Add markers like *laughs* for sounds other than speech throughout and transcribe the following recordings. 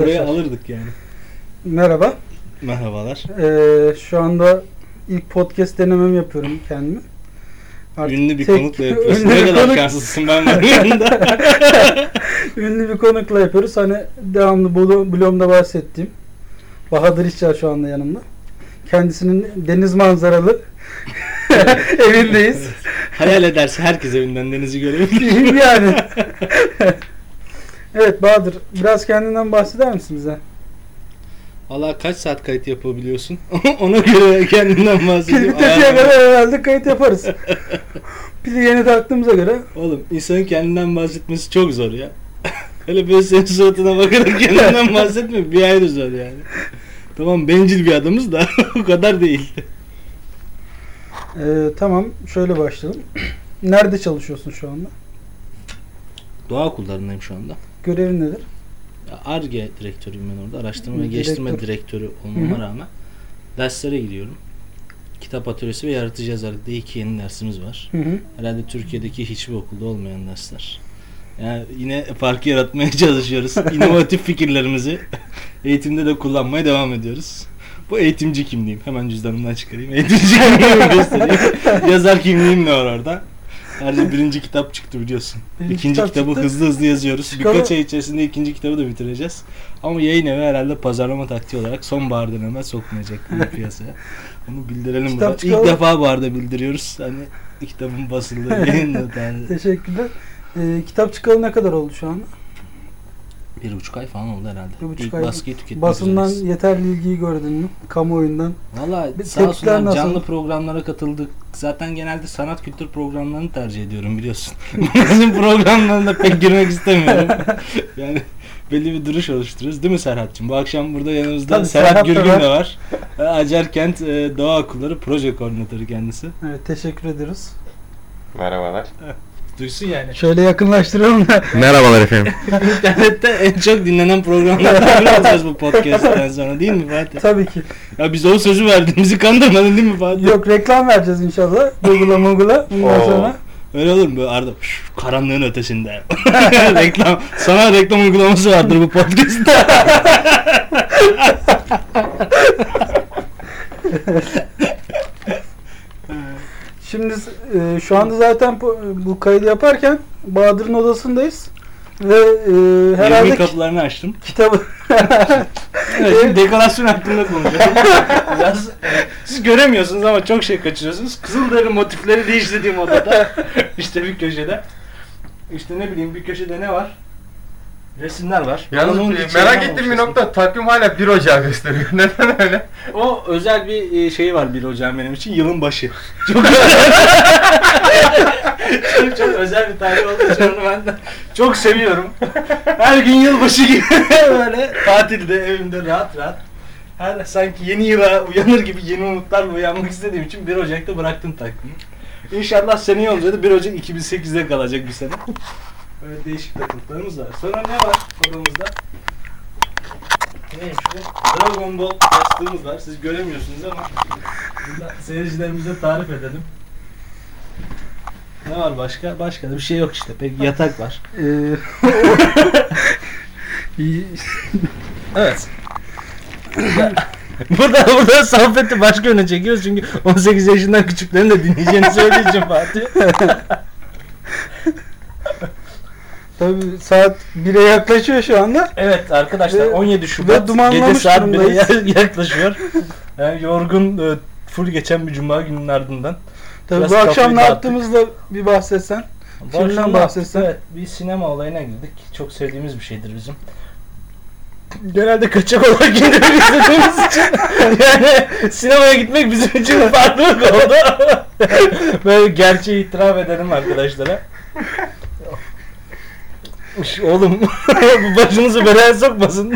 arkadaşlar. Buraya alırdık yani. Merhaba. Merhabalar. Ee, şu anda ilk podcast denememi yapıyorum kendimi. Artık Ünlü bir tek- konukla *laughs* yapıyorsun. Ne kadar konuk- şanslısın ben *laughs* yanında. Ünlü bir konukla yapıyoruz. Hani devamlı blo- blogumda bahsettiğim Bahadır İşçer şu anda yanımda. Kendisinin deniz manzaralı *laughs* evindeyiz. Hayal ederse herkes evinden denizi görebilir. yani. Evet Bahadır biraz kendinden bahseder misin bize? Valla kaç saat kayıt yapabiliyorsun? *laughs* Ona göre kendinden bahsedeyim. Ayağım- kadar herhalde kayıt yaparız. *laughs* Pili yeni taktığımıza göre Oğlum insanın kendinden bahsetmesi çok zor ya. *laughs* Öyle böyle senin suratına bakarak kendinden bahsetme bir ayrı zor yani. Tamam bencil bir adamız da o kadar değil. Ee, tamam şöyle başlayalım. *clears throat* Nerede çalışıyorsun şu anda? Doğa okullarındayım şu anda. Görevin nedir? ARGE direktörüyüm ben orada. Araştırma ve Direktör. geliştirme direktörü olmama Hı hı. rağmen derslere gidiyorum. Kitap atölyesi ve yaratıcı yazarlık diye iki yeni dersimiz var. Hı hı. Herhalde Türkiye'deki hiçbir okulda olmayan dersler. Yani yine farkı yaratmaya *laughs* çalışıyoruz. İnovatif fikirlerimizi *laughs* eğitimde de kullanmaya devam ediyoruz. Bu eğitimci kimliğim. Hemen cüzdanımdan çıkarayım. Eğitimci kimliğimi göstereyim. *laughs* Yazar kimliğim de var orada. Ayrıca birinci kitap çıktı biliyorsun. Birinci ikinci kitap kitabı çıktı. hızlı hızlı yazıyoruz. Çıkalı- Birkaç ay içerisinde ikinci kitabı da bitireceğiz. Ama yayın evi herhalde pazarlama taktiği olarak sonbahardan hemen sokmayacak bunu *laughs* piyasaya. Onu bildirelim Kitap burada. İlk çıkalı- defa bu arada bildiriyoruz. Hani kitabın basıldığı *laughs* yayınladı. Teşekkürler. Ee, kitap çıkalı ne kadar oldu şu anda? Bir buçuk ay falan oldu herhalde. Bir buçuk İlk ay. baskıyı tüketmek Basından üzereyiz. yeterli ilgiyi gördün mü? Kamuoyundan. Valla sağ olsunlar nasıl? canlı programlara katıldık. Zaten genelde sanat kültür programlarını tercih ediyorum biliyorsun. *laughs* Bizim programlarına pek girmek istemiyorum. yani belli bir duruş oluşturuyoruz. Değil mi Serhat'cığım? Bu akşam burada yanımızda Tabii, Serhat, Serhat Gürgün de var. Ee, Acarkent e, Doğa Okulları proje koordinatörü kendisi. Evet teşekkür ediyoruz. Merhabalar. Duysun yani. Şöyle yakınlaştıralım da. *laughs* Merhabalar efendim. *laughs* İnternette en çok dinlenen programlardan *laughs* biri olacağız bu podcast'ten sonra değil mi Fatih? Tabii ki. Ya biz o sözü verdik. Bizi kandırmadın değil mi Fatih? Yok reklam vereceğiz inşallah. Google'a Google'a. Bundan Oo. sonra. Öyle olur mu? Böyle Arda "Şş, karanlığın ötesinde. reklam. Sana reklam uygulaması vardır bu podcast'ta. Şimdi e, şu anda zaten bu, kaydı yaparken Bahadır'ın odasındayız. Ve e, herhalde ki- kapılarını açtım. kitabı *laughs* Evet, şimdi dekorasyon hakkında konuşuyorum. *laughs* Biraz, e, siz göremiyorsunuz ama çok şey kaçırıyorsunuz. Kızılderili motifleri de işlediğim odada. *laughs* işte bir köşede. İşte ne bileyim bir köşede ne var? Resimler var. Yalnız Onun e, içeriğinden merak ettiğim bir oluşuyor. nokta takvim hala 1 Ocağı gösteriyor. *laughs* Neden öyle? O özel bir e, şeyi var bir hocam benim için yılın başı. *laughs* Çok çok, *laughs* çok özel bir tarih olduğu için onu ben de çok seviyorum. Her gün yılbaşı gibi böyle tatilde evimde rahat rahat. Her sanki yeni yıla uyanır gibi yeni umutlarla uyanmak istediğim için 1 Ocak'ta bıraktım takvimi. İnşallah seneye olunca da 1 Ocak 2008'de kalacak bir sene. Böyle değişik takıntılarımız var. Sonra ne var odamızda? Neymiş bu? Dragon Ball yastığımız var. Siz göremiyorsunuz ama burada seyircilerimize tarif edelim. Ne var başka? Başka da bir şey yok işte. Pek yatak var. e, *laughs* Evet. *laughs* burada burada sohbeti başka yöne çekiyoruz çünkü 18 yaşından küçüklerin de dinleyeceğini söyleyeceğim Fatih. *laughs* tabii saat 1'e yaklaşıyor şu anda. Evet arkadaşlar Ve- 17 ve Şubat dumanlamış gece saat 1'e durumdayız. *laughs* yaklaşıyor. Yani yorgun e, full geçen bir cuma günün ardından. Tabii Biraz bu akşam ne yaptığımızda bir bahsetsen. Bu Filmden akşam bahsetsen. Evet, bir sinema olayına girdik. Çok sevdiğimiz bir şeydir bizim. Genelde kaçak olarak gidip izlediğimiz için *laughs* yani sinemaya gitmek bizim için farklılık oldu. *laughs* Böyle gerçeği itiraf edelim arkadaşlara. Üş, Oğlum *laughs* başınızı belaya sokmasın.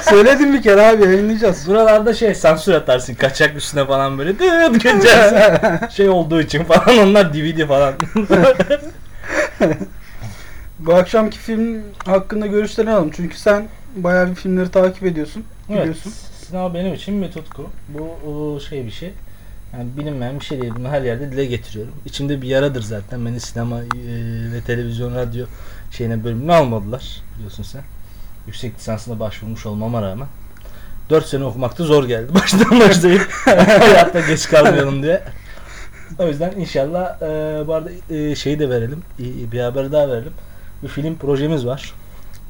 Söyledim bir kere abi yayınlayacağız. Buralarda şey sansür atarsın kaçak üstüne falan böyle dıt geçersin. *laughs* şey olduğu için falan onlar DVD falan. *laughs* Bu akşamki film hakkında görüşlerini alalım. Çünkü sen bayağı bir filmleri takip ediyorsun. Evet, Biliyorsun. sinema benim için bir tutku. Bu o, şey bir şey. Yani bilinmeyen bir şey değil. Bunu her yerde dile getiriyorum. İçimde bir yaradır zaten. Beni sinema e, ve televizyon, radyo şeyine bölümüne almadılar. Biliyorsun sen. yüksek lisansına başvurmuş olmama rağmen 4 sene okumakta zor geldi. *laughs* Baştan başlayıp *laughs* hayatta geç kalmayalım diye. O yüzden inşallah e, bu arada e, şeyi de verelim. e, bir haber daha verelim. Bir film projemiz var.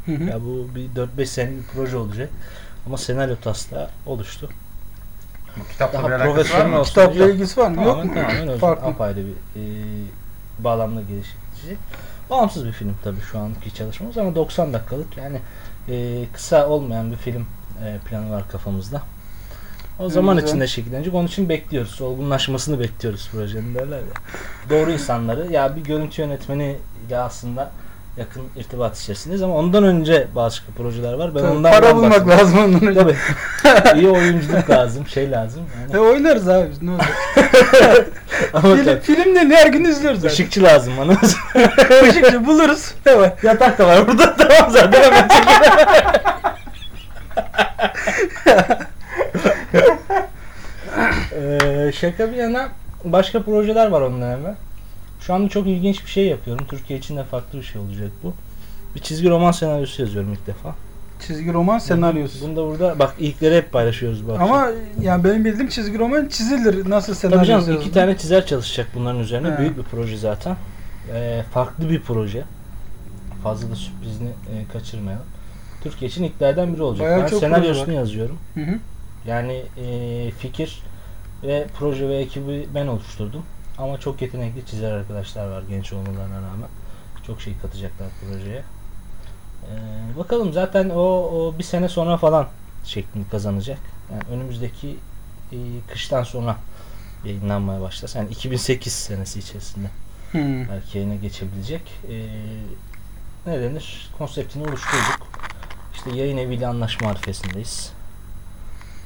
Hı hı. Ya bu bir 4-5 senelik bir proje olacak. Ama senaryo taslağı oluştu. Bu kitapla Daha bir alakası var profesyonel mı? Kitapla ilgisi var mı? Yok Tamamen, mu? tamamen özel, Farklı. apayrı bir e, bağlamda geliştirici. Bağımsız bir film tabii şu anki çalışmamız ama 90 dakikalık yani e, kısa olmayan bir film e, planı var kafamızda. O zaman Güzel. içinde şekillenecek. Onun için bekliyoruz. Olgunlaşmasını bekliyoruz projenin derler ya. Doğru insanları ya bir görüntü yönetmeni ile aslında yakın irtibat içerisindeyiz ama ondan önce başka projeler var. Ben Tabii, ondan para bulmak bahsedeyim. lazım ondan önce. Tabii. İyi oyunculuk lazım, şey lazım. Yani. E oynarız abi ne olacak? *laughs* Film, filmlerini her gün izliyoruz zaten. Işıkçı lazım bana. *laughs* Işıkçı buluruz. Hemen. Yatak da var burada *laughs* tamam zaten hemen ee, şaka bir yana başka projeler var ondan hemen. Şu anda çok ilginç bir şey yapıyorum. Türkiye için de farklı bir şey olacak bu. Bir çizgi roman senaryosu yazıyorum ilk defa. Çizgi roman senaryosu. Bunu da burada bak ilkleri hep paylaşıyoruz bak. Ama yani benim bildiğim çizgi roman çizilir. Nasıl Tabii senaryosu canım iki tane çizer çalışacak bunların üzerine. He. Büyük bir proje zaten. Ee, farklı bir proje. Fazla da sürprizini e, kaçırmayalım. Türkiye için ilklerden biri olacak. Bayağı ben çok senaryosunu yazıyorum. Hı hı. Yani e, fikir ve proje ve ekibi ben oluşturdum. Ama çok yetenekli çizer arkadaşlar var genç olmalarına rağmen. Çok şey katacaklar projeye. Ee, bakalım zaten o, o bir sene sonra falan şeklini kazanacak. Yani önümüzdeki e, kıştan sonra yayınlanmaya başlar. Yani 2008 senesi içerisinde Hı. belki yayına geçebilecek. Ee, ne denir? Konseptini oluşturduk. İşte yayın eviyle anlaşma arifesindeyiz.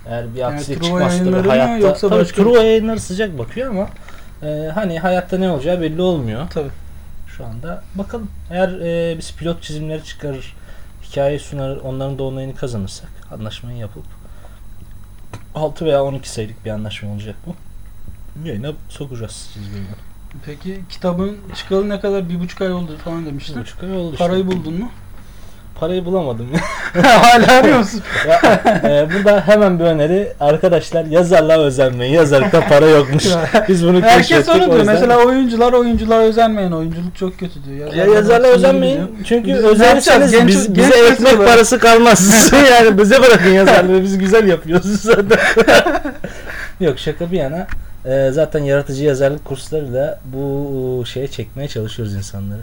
Eğer bir Yani aksilik çıkmazsa tabii hayatta yoksa tabii başka- Truva yayınları sıcak bakıyor ama e, hani hayatta ne olacağı belli olmuyor. Tabii. Şu anda bakalım. Eğer e, biz pilot çizimleri çıkarır, hikaye sunar, onların da onayını kazanırsak anlaşmayı yapıp 6 veya 12 sayılık bir anlaşma olacak bu. Yayına sokacağız çizgiyi. Peki kitabın çıkalı ne kadar? Bir buçuk ay oldu falan Bir demiştin. buçuk ay oldu işte. Parayı buldun mu? Parayı bulamadım. *laughs* Hala arıyor musun? ya, e, burada hemen bir öneri. Arkadaşlar yazarlığa özenmeyin. Yazarlıkta para yokmuş. *laughs* Biz bunu Herkes onu diyor. yüzden- Mesela oyuncular oyuncular özenmeyin. Oyunculuk çok kötü diyor. ya yazarlığa özenmeyin. Çünkü Biz özenseniz Genç- biz, genç bize nesil ekmek olarak. parası kalmaz. *laughs* yani bize bırakın yazarlığı. Biz güzel yapıyoruz zaten. Yok şaka bir yana. e, zaten yaratıcı yazarlık kurslarıyla bu şeye çekmeye çalışıyoruz insanları.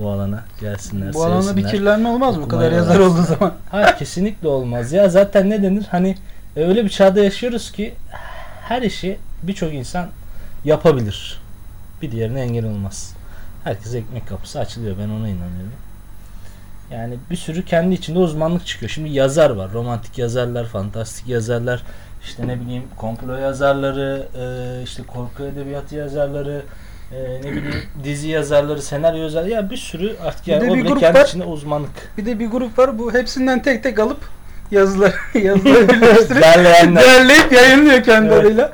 Bu alana gelsinler, Bu alanda bir kirlenme olmaz mı? Bu kadar yazar öğrensin. olduğu zaman. *laughs* Hayır kesinlikle olmaz. Ya zaten ne denir? Hani e, öyle bir çağda yaşıyoruz ki her işi birçok insan yapabilir. Bir diğerine engel olmaz. Herkes ekmek kapısı açılıyor. Ben ona inanıyorum. Yani bir sürü kendi içinde uzmanlık çıkıyor. Şimdi yazar var. Romantik yazarlar, fantastik yazarlar, işte ne bileyim komplo yazarları, e, işte korku edebiyatı yazarları, e, ne bileyim dizi yazarları, senaryo yazarları. Ya bir sürü artık Bir yani de o bir bile kendi var. içinde uzmanlık. Bir de bir grup var. Bu hepsinden tek tek alıp yazılar yazıları *laughs* birleştirip derleyip yayınlıyor kendileriyle.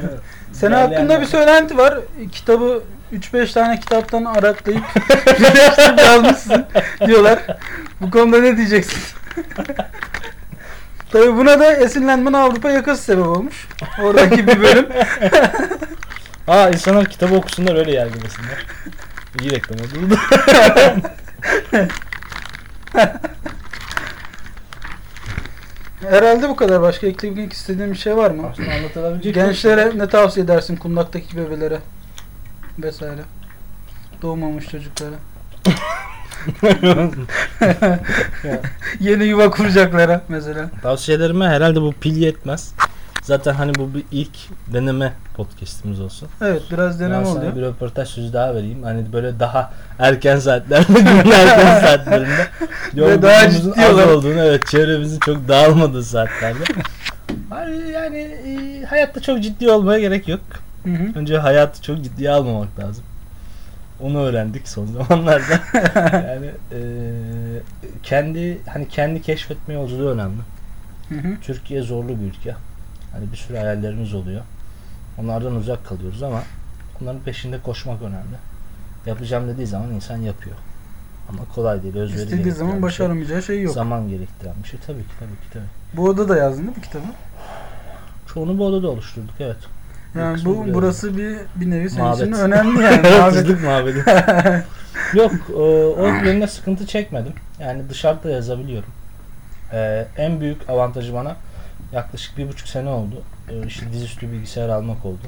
Evet. Senin Derleyenler. hakkında bir söylenti var. Kitabı 3-5 tane kitaptan araklayıp *laughs* birleştirip yazmışsın diyorlar. Bu konuda ne diyeceksin? *laughs* Tabii buna da esinlenmen Avrupa yakası sebep olmuş. Oradaki bir bölüm. Aa insanlar kitabı okusunlar öyle yargılasınlar. İyi reklam oldu. *laughs* Herhalde bu kadar. Başka eklemek istediğin bir şey var mı? Aslında anlatılabilecek Gençlere ne tavsiye edersin kundaktaki bebelere vesaire? Doğmamış çocuklara. *laughs* *laughs* Yeni yuva kuracaklara mesela. Tavsiyelerime herhalde bu pil yetmez. Zaten hani bu bir ilk deneme podcast'imiz olsun. Evet biraz deneme ben sana oluyor. bir röportaj sözü daha vereyim. Hani böyle daha erken saatlerde, *laughs* günün erken *laughs* saatlerinde Ve daha ciddi az olarak. olduğunu, evet çevremizin çok dağılmadığı saatlerde. Hani yani e, hayatta çok ciddi olmaya gerek yok. Hı hı. Önce hayatı çok ciddiye almamak lazım. Onu öğrendik son *laughs* zamanlarda. yani e, kendi hani kendi keşfetme yolculuğu önemli. Hı hı. Türkiye zorlu bir ülke. Hani bir sürü hayallerimiz oluyor. Onlardan uzak kalıyoruz ama onların peşinde koşmak önemli. Yapacağım dediği zaman insan yapıyor. Ama kolay değil. Özveri İstediği zaman şey. başaramayacağı şey yok. Zaman gerektiren bir şey. Tabii ki tabii ki tabii. Bu odada yazdın değil mi kitabı? Çoğunu bu odada oluşturduk evet. Yani bu buraya burası bir bir nevi senin Mabet. için önemli *laughs* yani. Hırsızlık mabedi. *laughs* Yok o, o yönde sıkıntı çekmedim. Yani dışarıda yazabiliyorum. Ee, en büyük avantajı bana yaklaşık bir buçuk sene oldu. Ee, işte dizüstü bilgisayar almak oldu.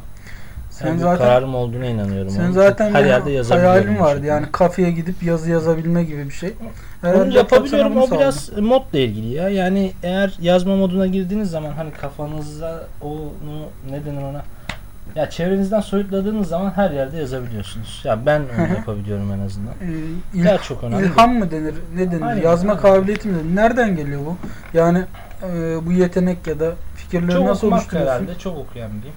Sen en büyük zaten kararım olduğuna inanıyorum. Sen zaten her yerde yazabiliyorum. bu vardı. Yani kafeye gidip yazı yazabilme gibi bir şey. Onu Herhalde yapabiliyorum. sana bunu O biraz modla ilgili ya. Yani eğer yazma moduna girdiğiniz zaman hani kafanızda onu ne denir ona? Ya çevrenizden soyutladığınız zaman her yerde yazabiliyorsunuz. Ya ben onu *laughs* yapabiliyorum en azından. Ee, il- Ya çok önemli. ilham mı denir? Ne denir? Aynen, Yazma aynen. kabiliyeti mi denir? Nereden geliyor bu? Yani e, bu yetenek ya da fikirleri Çok nasıl oluşturuyorsun? herhalde. Çok okuyan biriyim.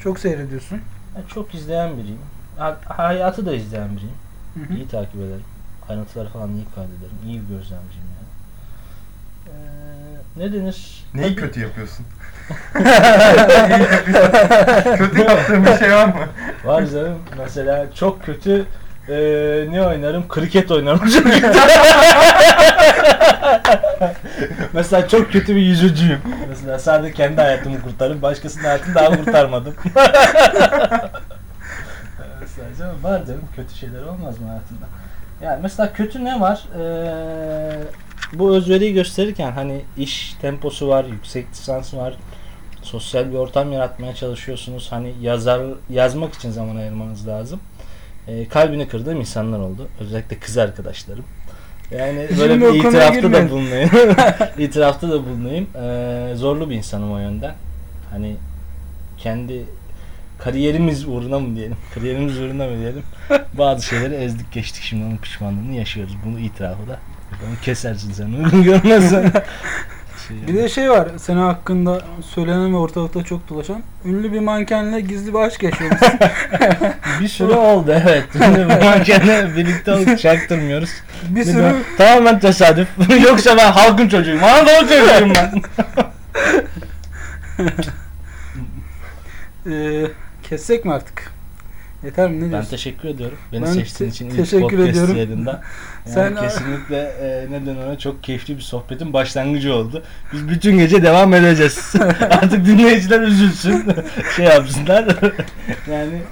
Çok seyrediyorsun. Ya çok izleyen biriyim. Ha- hayatı da izleyen biriyim. Hı hı. İyi takip ederim. Ayrıntıları falan iyi kaydederim. İyi bir gözlemciyim yani. Ee, ne denir? Neyi Tabii- *laughs* kötü yapıyorsun? kötü yaptığın bir şey var mı? Var canım. Mesela çok kötü eee, ne oynarım? Kriket oynarım. *laughs* Mesela çok kötü bir yüzücüyüm. Mesela sadece kendi hayatımı kurtarırım. Başkasının hayatını daha kurtarmadım. *laughs* mesela var canım. Kötü şeyler olmaz mı hayatında? Yani mesela kötü ne var? Eee, bu özveriyi gösterirken hani iş temposu var, yüksek lisans var, sosyal bir ortam yaratmaya çalışıyorsunuz. Hani yazar yazmak için zaman ayırmanız lazım. Ee, kalbini kırdığım insanlar oldu. Özellikle kız arkadaşlarım. Yani böyle Şimdi bir itirafta da bulunayım. *laughs* itirafta da bulunayım. Ee, zorlu bir insanım o yönden. Hani kendi kariyerimiz uğruna mı diyelim? Kariyerimiz uğruna mı diyelim? *laughs* Bazı şeyleri ezdik geçtik şimdi onun pişmanlığını yaşıyoruz. Bunu itirafı da. Onu kesersin sen uygun görmezsen. *laughs* Şey, Bir de şey var senin hakkında söylenen ve ortalıkta çok dolaşan ünlü bir mankenle gizli bir aşk yaşıyormuşsun. *laughs* Bir süre oldu evet. *laughs* Bu mankenle birlikte olup çaktırmıyoruz. bir Bir sürü de Tamamen tesadüf. *laughs* Yoksa ben halkın çocuğuyum. Anadolu çocuğuyum ben. Eee, kessek mi artık? Yeter mi? Ne ben diyorsun? teşekkür ediyorum. Beni Ben seçtiğin te- için ilk teşekkür podcast ediyorum. yayınında. *laughs* Yani Sen- kesinlikle e, neden ona çok keyifli bir sohbetin başlangıcı oldu. Biz bütün gece devam edeceğiz. *laughs* Artık dinleyiciler üzülsün. *laughs* şey yapsınlar. yani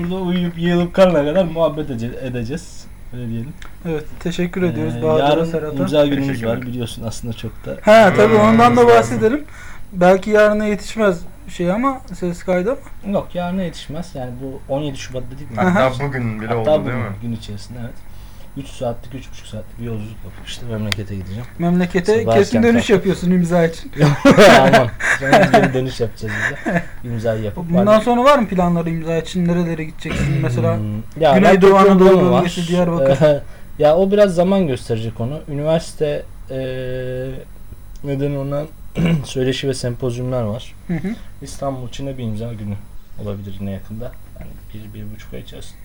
burada uyuyup yığılıp kalana kadar muhabbet ece- edeceğiz. Öyle diyelim. Evet teşekkür ediyoruz Ee, Bahadır'a yarın Serhat'a. imza günümüz var biliyorsun aslında çok da. Ha tabii ondan da bahsedelim. Belki yarına yetişmez şey ama ses kaydı ama. Yok yarına yetişmez. Yani bu 17 Şubat dedik mi? Hatta bugün bile Hatta oldu bugün, değil mi? gün içerisinde evet. 3 saatlik, 3,5 saatlik bir yolculuk yapıp işte memlekete gideceğim. Memlekete Sabah kesin erken dönüş kalk. yapıyorsun imza için. Aman. Sonra biz geri dönüş yapacağız bize. *laughs* İmzayı yapıp. Bundan sonra var mı planları imza için? Nerelere gideceksin mesela? Hmm, ya Güneydoğu Anadolu Anadolu var. bölgesi, Diyarbakır. Ee, *laughs* ya o biraz zaman gösterecek onu. Üniversite eee neden ona *clears throat* söyleşi ve sempozyumlar var. Hı hı. İstanbul için de bir imza günü olabilir yine yakında. Yani bir, bir buçuk ay içerisinde.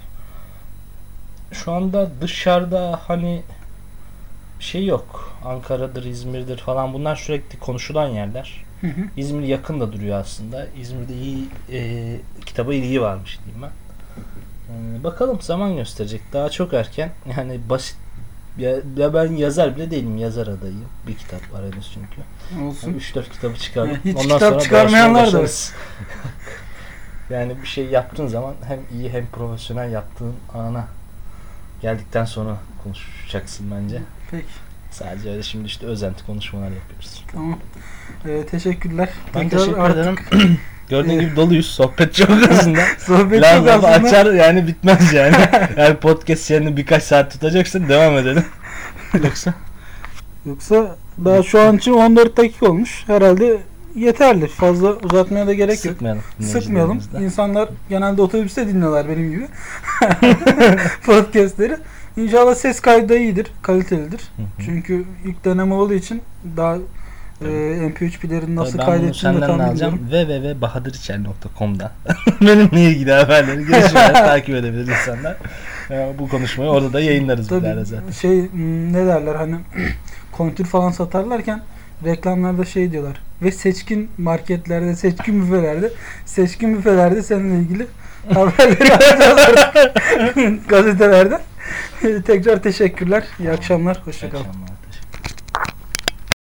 Şu anda dışarıda hani şey yok. Ankara'dır, İzmir'dir falan bunlar sürekli konuşulan yerler. Hı hı. İzmir yakın da duruyor aslında. İzmir'de iyi e, kitaba ilgi varmış diyeyim ben. Ee, bakalım zaman gösterecek. Daha çok erken. Yani basit ya, ya ben yazar bile değilim. Yazar adayım. Bir kitap var henüz çünkü. Olsun. 3-4 kitabı çıkardım. *laughs* Hiç Ondan kitap sonra çıkarmayanlar da var. *laughs* yani bir şey yaptığın zaman hem iyi hem profesyonel yaptığın ana geldikten sonra konuşacaksın bence. Peki Sadece öyle şimdi işte özenti konuşmalar yapıyoruz. tamam. Ee, teşekkürler. Ben Tekrar teşekkür artık ederim. *clears throat* Gördüğün gibi doluyuz. Sohbet çok *laughs* aslında. Sohbet Laf çok aslında. açar yani bitmez yani. *laughs* yani podcast yerini birkaç saat tutacaksın devam edelim. *laughs* Yoksa Yoksa daha şu an için 14 dakika olmuş. Herhalde yeterli. Fazla uzatmaya da gerek yok. sıkmayalım. Sıkmayalım. İnsanlar genelde otobüste dinliyorlar benim gibi. Podcastleri. İnşallah ses kaydı da iyidir, kalitelidir. Çünkü ilk deneme olduğu için daha e, MP3'lerin nasıl Tabii ben bunu kaydettiğini de tam bilmiyorum. www.bahadiriçel.com'da *laughs* benimle ilgili haberleri, gelişmeleri *laughs* takip edebilir insanlar. Ya, bu konuşmayı orada da yayınlarız Tabii zaten. şey ne derler hani *clears throat* kontür falan satarlarken reklamlarda şey diyorlar ve seçkin marketlerde, seçkin büfelerde, seçkin büfelerde seninle ilgili *laughs* haberleri gazetelerde. Tekrar teşekkürler. İyi akşamlar. Hoşçakalın.